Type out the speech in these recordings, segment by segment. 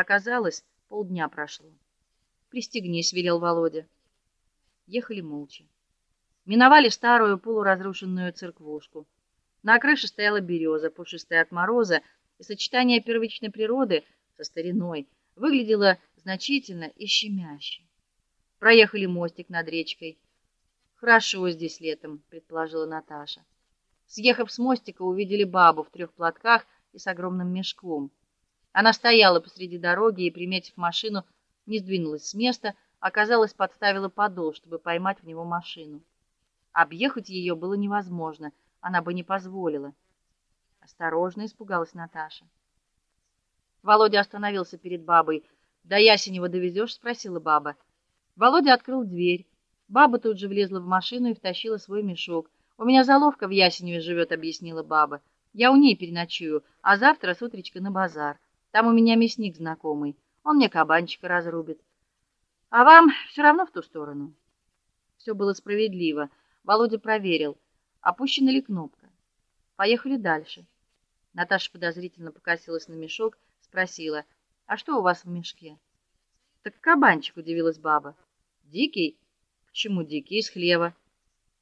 Оказалось, полдня прошло. "Пристегнись", велел Володя. Ехали молча. Миновали старую полуразрушенную церквушку. На крыше стояла береза, пушистая от мороза, и сочетание первичной природы со стариной выглядело значительно и щемяще. Проехали мостик над речкой. Хорошо здесь летом, предположила Наташа. Съехав с мостика, увидели бабу в трех платках и с огромным мешком. Она стояла посреди дороги и, приметив машину, не сдвинулась с места, оказалось, подставила подол, чтобы поймать в него машину. Объехать ее было невозможно, она бы не позволила. Осторожно, испугалась Наташа. Володя остановился перед бабой. "До Ясенева довезешь?» — спросила баба. Володя открыл дверь. Баба тут же влезла в машину и втащила свой мешок. У меня заловка в Ясеневе живет», — объяснила баба. Я у ней переночую, а завтра с утречка на базар. Там у меня мясник знакомый. Он мне кабанчика разрубит. А вам все равно в ту сторону. Все было справедливо. Володя проверил, опущена ли кнопка. Поехали дальше. Наташа подозрительно покосилась на мешок, спросила: "А что у вас в мешке?" "Так кабанчик", удивилась баба. "Дикий? Почему дикий из хлева?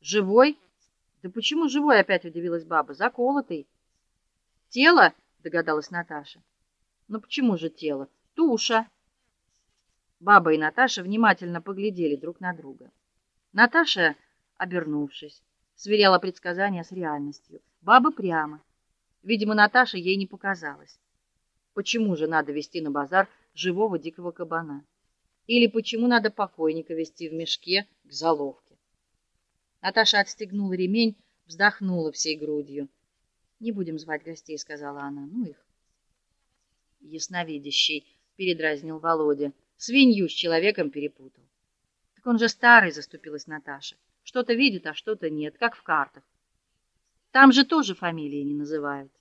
Живой?" "Да почему живой?" опять удивилась баба. "Заколотый". Тело, догадалась Наташа. Но почему же тело? Туша. Баба и Наташа внимательно поглядели друг на друга. Наташа, обернувшись, сверяла предсказания с реальностью. Баба прямо. Видимо, Наташа ей не показалось. Почему же надо вести на базар живого дикого кабана? Или почему надо покойника вести в мешке к заловке? Наташа отстегнула ремень, вздохнула всей грудью. Не будем звать гостей, сказала она. Ну их. Ясновидящий, передразнил Володя. Свинью с человеком перепутал. Так он же старый, заступилась Наташа. Что-то видит, а что-то нет, как в картах. Там же тоже фамилии не называют.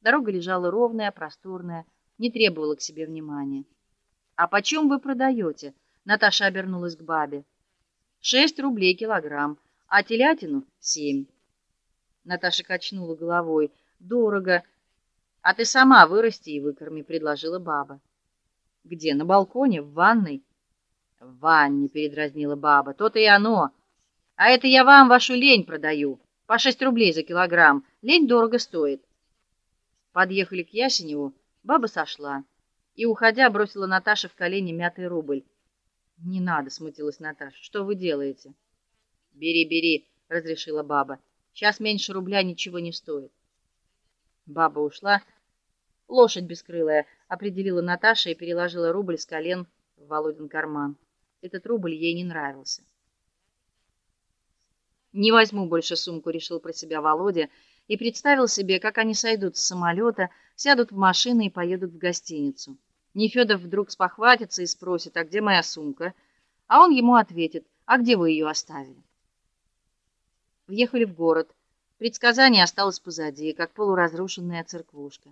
Дорога лежала ровная, просторная, не требовала к себе внимания. А почем вы продаете?» Наташа обернулась к бабе. «Шесть рублей килограмм, а телятину семь. Наташа качнула головой. Дорого. А ты сама вырасти и выкорми, предложила баба. Где? На балконе, в ванной? В ванне, передразнила баба. То-то и оно. А это я вам вашу лень продаю. По шесть рублей за килограмм. Лень дорого стоит. Подъехали к Ясеневу, баба сошла и, уходя, бросила Наташе в колени мятый рубль. Не надо, смутилась Наташа. Что вы делаете? Бери, бери, разрешила баба. Сейчас меньше рубля ничего не стоит. Баба ушла. Лошадь бескрылая, определила Наташа и переложила рубль с колен в Володин карман. Этот рубль ей не нравился. Не возьму больше сумку, решил про себя Володя и представил себе, как они сойдут с самолета, сядут в машины и поедут в гостиницу. Нефёдов вдруг спохватится и спросит: "А где моя сумка?" А он ему ответит: "А где вы ее оставили?" Въехали в город. Предсказание осталось позади, как полуразрушенная церквушка.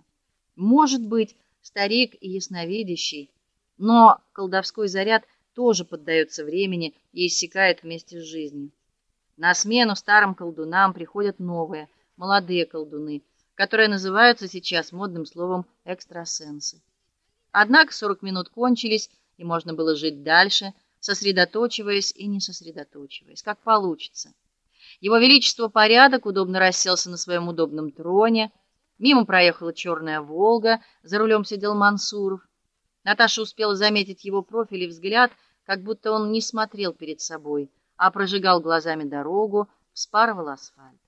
Может быть, старик и ясновидящий, но колдовской заряд тоже поддается времени и иссякает вместе с жизнью. На смену старым колдунам приходят новые, молодые колдуны, которые называются сейчас модным словом экстрасенсы. Однако 40 минут кончились, и можно было жить дальше, сосредотачиваясь и не сосредотачиваясь, как получится. Его величество порядок удобно расселся на своем удобном троне. Мимо проехала черная Волга, за рулем сидел Мансуров. Наташа успела заметить его профиль и взгляд, как будто он не смотрел перед собой, а прожигал глазами дорогу, вспарывал асфальт.